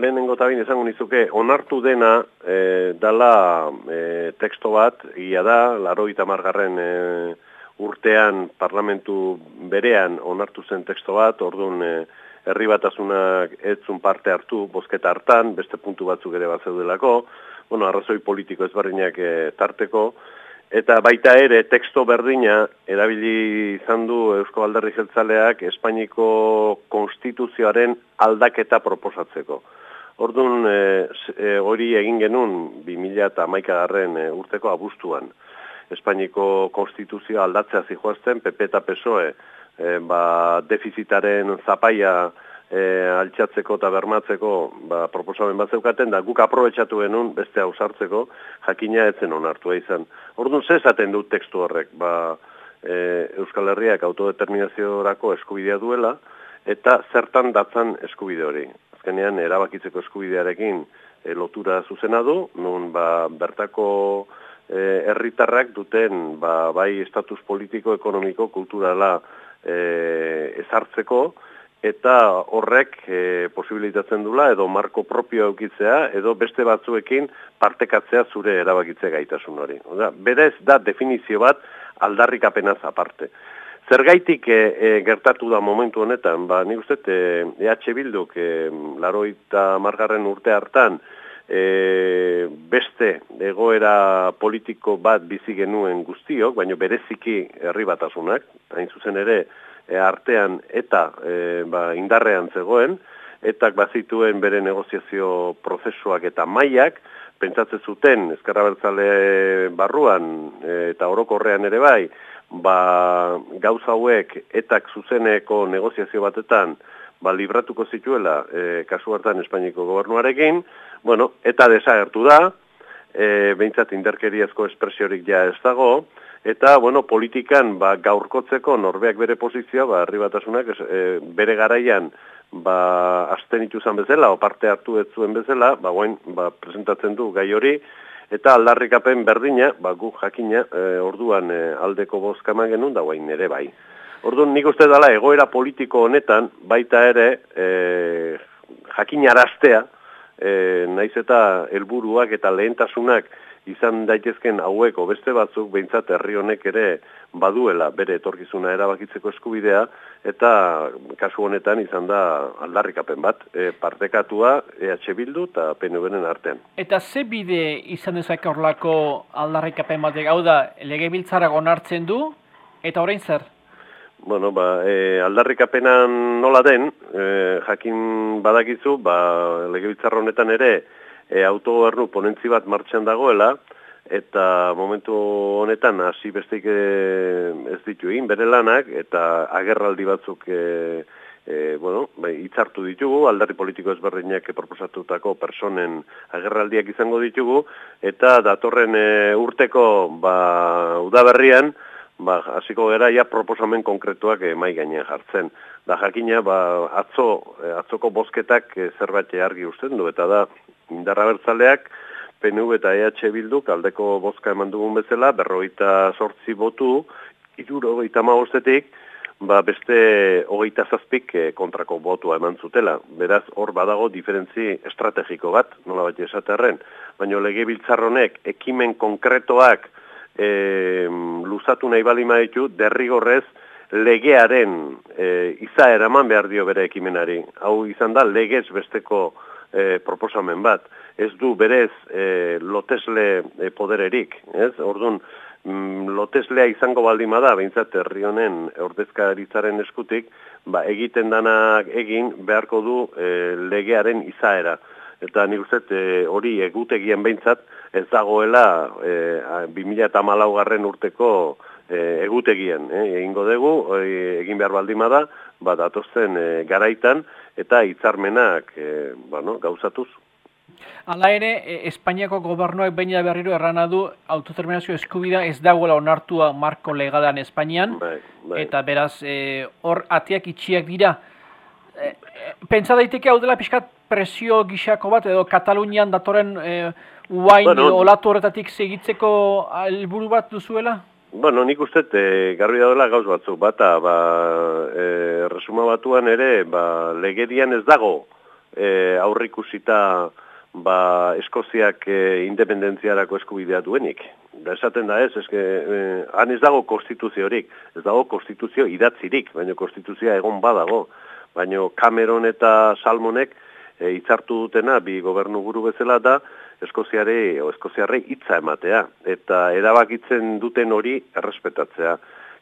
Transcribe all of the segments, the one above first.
lehenengo eta bain izango nizuke, onartu dena e, dala e, teksto bat, ia da, laro margarren e, urtean parlamentu berean onartu zen teksto bat, orduan e, herri batasunak etzun parte hartu, bozketa hartan, beste puntu batzuk ere bat zeudelako, bueno, arrazoi politiko ezberdinak e, tarteko, Eta baita ere, teksto berdina, erabili izan du Eusko Alderri Jeltzaleak Espainiko konstituzioaren aldaketa proposatzeko. Orduan, e, hori egin genuen 2000 eta garren e, urteko abuztuan. Espainiko konstituzioa aldatzea zijoazten, PP eta PSOE, e, ba, defizitaren zapaia, e, altxatzeko eta bermatzeko ba, proposamen bat zeukaten, da guk aprobetsatu genuen beste hau sartzeko, jakina etzen onartua izan. Orduan, ze esaten dut tekstu horrek, ba, e, Euskal Herriak autodeterminaziorako eskubidea duela, eta zertan datzan eskubide hori. Azkenean, erabakitzeko eskubidearekin e, lotura zuzena du, nun ba, bertako e, herritarrak duten ba, bai estatus politiko, ekonomiko, kulturala e, ezartzeko, eta horrek e, posibilitatzen dula edo marko propio eukitzea edo beste batzuekin partekatzea zure erabakitze gaitasun hori. Oda, berez da definizio bat aldarrik apenaz aparte. Zergaitik e, e, gertatu da momentu honetan, ba, nik uste, e, EH Bilduk e, laroita margarren urte hartan e, beste egoera politiko bat bizi genuen guztiok, baina bereziki herri batasunak, hain zuzen ere, e, artean eta e, ba, indarrean zegoen, eta bazituen bere negoziazio prozesuak eta mailak, pentsatzen zuten ezkerra bertzale barruan e, eta orokorrean ere bai, ba, gauza hauek etak zuzeneko negoziazio batetan ba, libratuko zituela e, kasu hartan Espainiko gobernuarekin, bueno, eta desagertu da, e, behintzat inderkeriazko espresiorik ja ez dago, Eta, bueno, politikan ba, gaurkotzeko norbeak bere pozizioa, ba, herri batasunak e, bere garaian ba, asten ituzan bezala, o parte hartu ez zuen bezala, ba, guain, ba, presentatzen du gai hori, eta aldarrikapen berdina, ba, gu jakina, e, orduan e, aldeko bozkaman genuen, da guain ere bai. Orduan, nik uste dela, egoera politiko honetan, baita ere, e, jakinaraztea, e, naiz eta helburuak eta lehentasunak, izan daitezken haueko beste batzuk behintzat herri honek ere baduela bere etorkizuna erabakitzeko eskubidea eta kasu honetan izan da aldarrikapen bat e, partekatua EH Bildu eta PNV-nen artean. Eta ze bide izan dezak horlako aldarrikapen batek, hau da lege biltzara onartzen du eta orain zer? Bueno, ba, e, aldarrikapenan nola den, e, jakin badakizu, ba, lege honetan ere, e, autogobernu ponentzi bat martxan dagoela, eta momentu honetan hasi besteik e, ez ditu egin bere lanak, eta agerraldi batzuk e, e, bueno, bai, itzartu ditugu, aldarri politiko ezberdinak proposatutako personen agerraldiak izango ditugu, eta datorren e, urteko ba, udaberrian, ba, hasiko gara ja proposamen konkretuak e, mai gainean jartzen. Da jakina, ba, atzo, atzoko bozketak e, zerbait argi usten du, eta da, indarra bertzaleak, PNV eta EH Bilduk aldeko bozka eman dugun bezala, berrogeita sortzi botu, iruro hogeita maostetik, ba beste hogeita zazpik eh, kontrako botua eman zutela. Beraz, hor badago diferentzi estrategiko bat, nola bat esaterren. Baina lege biltzarronek ekimen konkretoak e, luzatu nahi bali maitu, derrigorrez legearen e, iza eraman behar dio bere ekimenari. Hau izan da legez besteko e, proposamen bat. Ez du berez e, lotesle e, podererik, ez? Orduan, mm, loteslea izango baldima da, behintzat herri honen ordezkaritzaren eskutik, ba, egiten danak egin beharko du e, legearen izaera. Eta nik uste e, hori egutegien behintzat ez dagoela e, 2000 eta garren urteko e, egutegien. E, egingo dugu, e, egin behar baldima da, ba, datozen e, garaitan, eta hitzarmenak e, bueno, gauzatuz. Hala ere, e, Espainiako gobernuak baina berriro errana du autoterminazio eskubida ez dagoela onartua marko legalan Espainian, bai, bai. eta beraz e, hor atiak itxiak dira. E, pentsa daiteke hau dela pixkat presio gixako bat, edo Katalunian datoren e, uain bueno, olatu horretatik segitzeko helburu bat duzuela? Bueno, nik uste e, garbi daudela gauz batzuk, bata, ba, e, resuma batuan ere, ba, legedian ez dago e, aurrikusita ba, Eskoziak e, independentziarako eskubidea duenik. Da esaten da ez, eske, e, han ez dago konstituziorik, ez dago konstituzio idatzirik, baina konstituzioa egon badago. Baina Cameron eta Salmonek e, itzartu dutena bi gobernu guru bezala da Eskoziare o Eskoziarrei hitza ematea. Eta erabakitzen duten hori errespetatzea.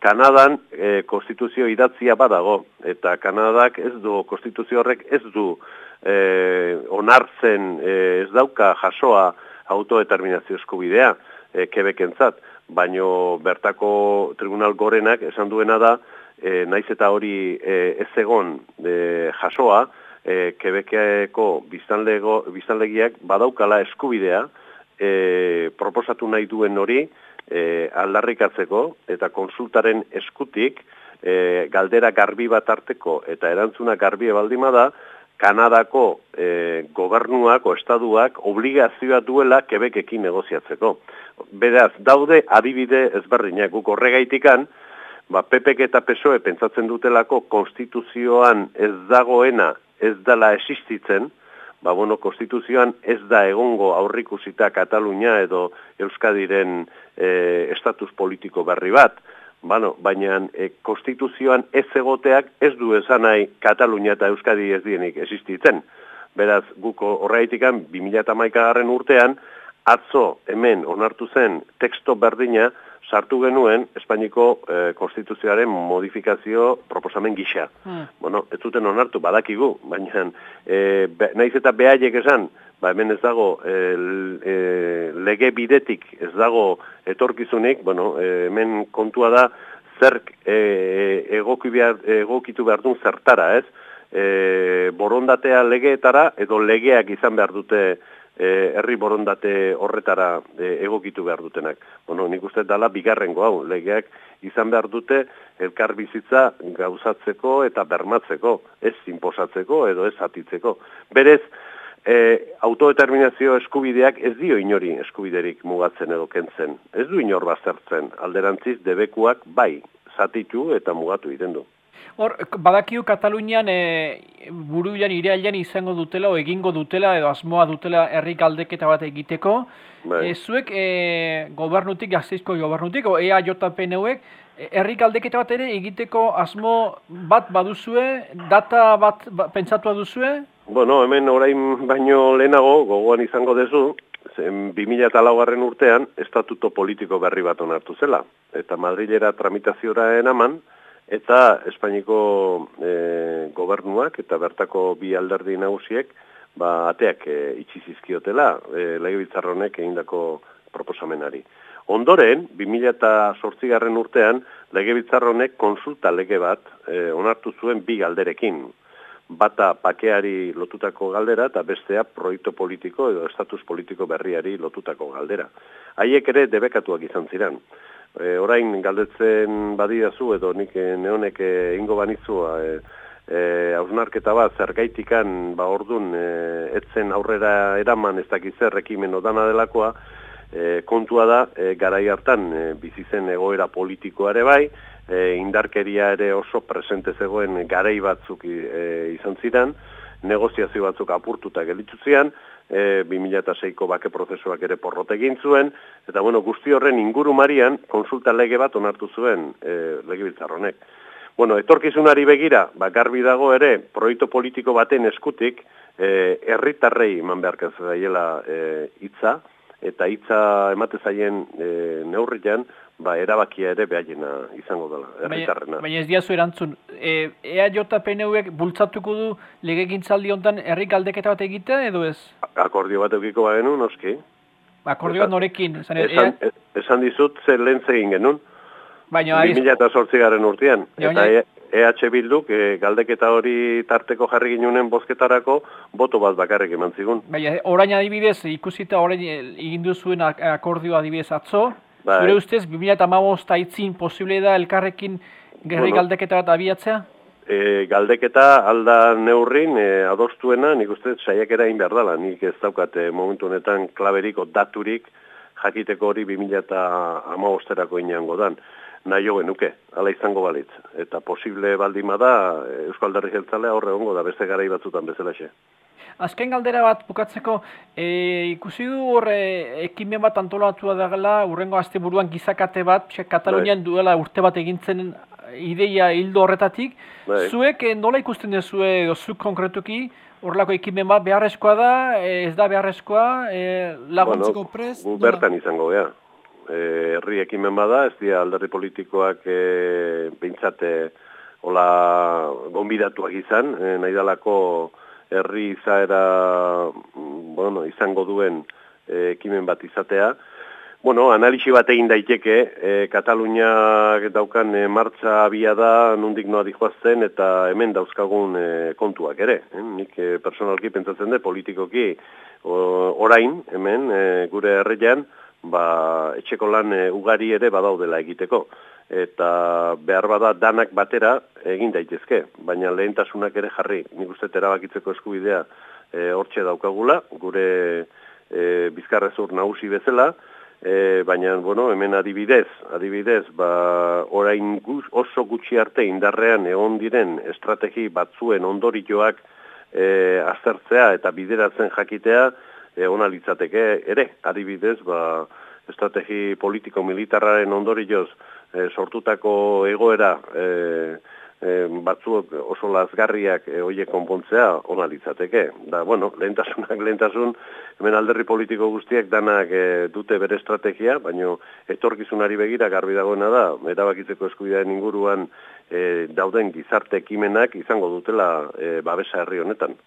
Kanadan e, konstituzio idatzia badago. Eta Kanadak ez du konstituzio horrek ez du e, onartzen e, ez dauka jasoa autodeterminazio eskubidea e, kebekentzat, baino bertako tribunal gorenak esan duena da e, naiz eta hori e, ez egon e, jasoa, e, Quebeceko biztanlegiak badaukala eskubidea e, proposatu nahi duen hori e, aldarrikatzeko eta konsultaren eskutik e, galdera garbi bat arteko eta erantzuna garbi ebaldima da Kanadako e, gobernuak o estaduak obligazioa duela Quebekekin negoziatzeko. Beraz, daude adibide ezberdinak guk horregaitikan, ba, PPK eta PSOE pentsatzen dutelako konstituzioan ez dagoena ez dala existitzen, ba, bueno, konstituzioan ez da egongo aurrikusita Katalunia edo Euskadiren e, estatus politiko berri bat, bueno, baina e, konstituzioan ez egoteak ez du esan nahi Katalunia eta Euskadi ez dienik existitzen. Beraz, guko horreitikan, 2008 garren urtean, atzo hemen onartu zen teksto berdina, sartu genuen Espainiko e, konstituzioaren modifikazio proposamen gisa. Hmm. Bueno, ez zuten onartu badakigu, baina e, naiz eta behaiek esan, ba hemen ez dago e, e, lege bidetik ez dago etorkizunik, bueno, e, hemen kontua da zerk e, egoki behar, egokitu behar duen zertara, ez? E, borondatea legeetara edo legeak izan behar dute herri borondate horretara e, egokitu behar dutenak. Bueno, nik uste dala bigarrengo hau, legeak izan behar dute elkar bizitza gauzatzeko eta bermatzeko, ez inposatzeko edo ez atitzeko. Berez, e, autodeterminazio eskubideak ez dio inori eskubiderik mugatzen edo kentzen. Ez du inor bazertzen, alderantziz debekuak bai, zatitu eta mugatu iten du. Hor, badakiu Katalunian e, buruian ireailan izango dutela o egingo dutela edo asmoa dutela herri galdeketa bat egiteko. Bai. E, zuek e, gobernutik, gazteizko gobernutik, o EA JPN-uek, herri galdeketa bat ere egiteko asmo bat baduzue, data bat ba, pentsatua duzue? Bueno, hemen orain baino lehenago, gogoan izango dezu, zen 2000 garren urtean, estatuto politiko berri bat onartu zela. Eta Madrilera tramitaziora enaman, eta Espainiko e, gobernuak eta bertako bi alderdi nagusiek ba, ateak e, itxi zizkiotela e, legebiltzar honek egindako proposamenari. Ondoren, 2008 garren urtean, legebiltzar honek konsulta lege bat e, onartu zuen bi galderekin. Bata pakeari lotutako galdera eta bestea proiektu politiko edo estatus politiko berriari lotutako galdera. Haiek ere debekatuak izan ziren e, orain galdetzen badidazu edo nik eh, neonek eh, ingo banizua e, e, hausnarketa bat zergaitikan ba ordun e, etzen aurrera eraman ez dakiz zer ekimen odana delakoa e, kontua da e, garai hartan e, bizi zen egoera politikoa ere bai e, indarkeria ere oso presente zegoen garai batzuk e, izan ziren negoziazio batzuk apurtuta gelitzu zian, e, 2006ko bake prozesuak ere porrote egin zuen, eta bueno, guzti horren inguru marian, konsulta lege bat onartu zuen e, lege honek. Bueno, etorkizunari begira, ba, garbi dago ere, proiektu politiko baten eskutik, e, herritarrei eman beharkaz daiela e, hitza, eta hitza emate zaien e, neurrian, ba, erabakia ere behaiena izango dela, erritarrena. Baina ez diazu erantzun, e, EAJPNUek bultzatuko du lege gintzaldi honetan herrik aldeketa bat egitea edo ez? Akordio bat egiko ba genuen, noski. Akordio bat norekin? Esan, esan, e, esan dizut zer lehen zegin genuen. Baina, 2008 garen urtean. Eta EH Bilduk e, galdeketa hori tarteko jarri ginunen bozketarako boto bat bakarrik eman zigun. Baina, orain adibidez, ikusita orain egin duzuen akordio adibidez atzo, Bai. Zure ustez, 2008 aitzin posible da elkarrekin gerri bueno, galdeketa bat abiatzea? E, galdeketa alda neurrin e, adostuena, nik ustez, saiakera egin behar dela. Nik ez daukat e, momentu honetan klaberiko daturik jakiteko hori 2008erako ineango dan. Nahi jo genuke, ala izango balitz. Eta posible baldima da, Euskal Derri Jeltzalea horre ongo da beste gara batzutan bezala xe. Azken galdera bat bukatzeko, e, ikusi du hor e, ekimen bat antolatua dagala, urrengo asteburuan gizakate bat, Katalunian bai. duela urte bat egintzen ideia hildo horretatik. Bai. Zuek e, nola ikusten duzue, zuk konkretuki, horrelako ekimen bat beharrezkoa da, e, ez da beharrezkoa, e, laguntzeko bueno, prez? Bertan izango. E, herri ekimen bada, ez dira alderri politikoak e, bintzate hola gombidatuak izan, e, nahi dalako herri izaera mm, bueno, izango duen e, ekimen bat izatea. Bueno, analisi bat egin daiteke, e, Katalunia daukan e, martza abia da, nundik noa dihoazten, eta hemen dauzkagun e, kontuak ere. Eh? Nik e, personalki pentsatzen de, politikoki orain, hemen, e, gure herrian, ba, etxeko lan e, ugari ere badaudela egiteko eta behar bada danak batera egin daitezke, baina lehentasunak ere jarri. Nik uste terabakitzeko eskubidea e, hortxe daukagula, gure e, bizkarrezur nagusi bezala, e, baina bueno, hemen adibidez, adibidez, ba, orain guz, oso gutxi arte indarrean egon diren estrategi batzuen ondorioak e, aztertzea eta bideratzen jakitea, e, ona litzateke ere, adibidez, ba, estrategi politiko-militarraren ondorioz sortutako egoera e, e, oso lazgarriak e, oie konpontzea ona litzateke. Da, bueno, lehentasunak lehentasun, hemen alderri politiko guztiak danak e, dute bere estrategia, baino etorkizunari begira garbi dagoena da, erabakitzeko eskubidean inguruan e, dauden gizarte ekimenak izango dutela e, babesa herri honetan.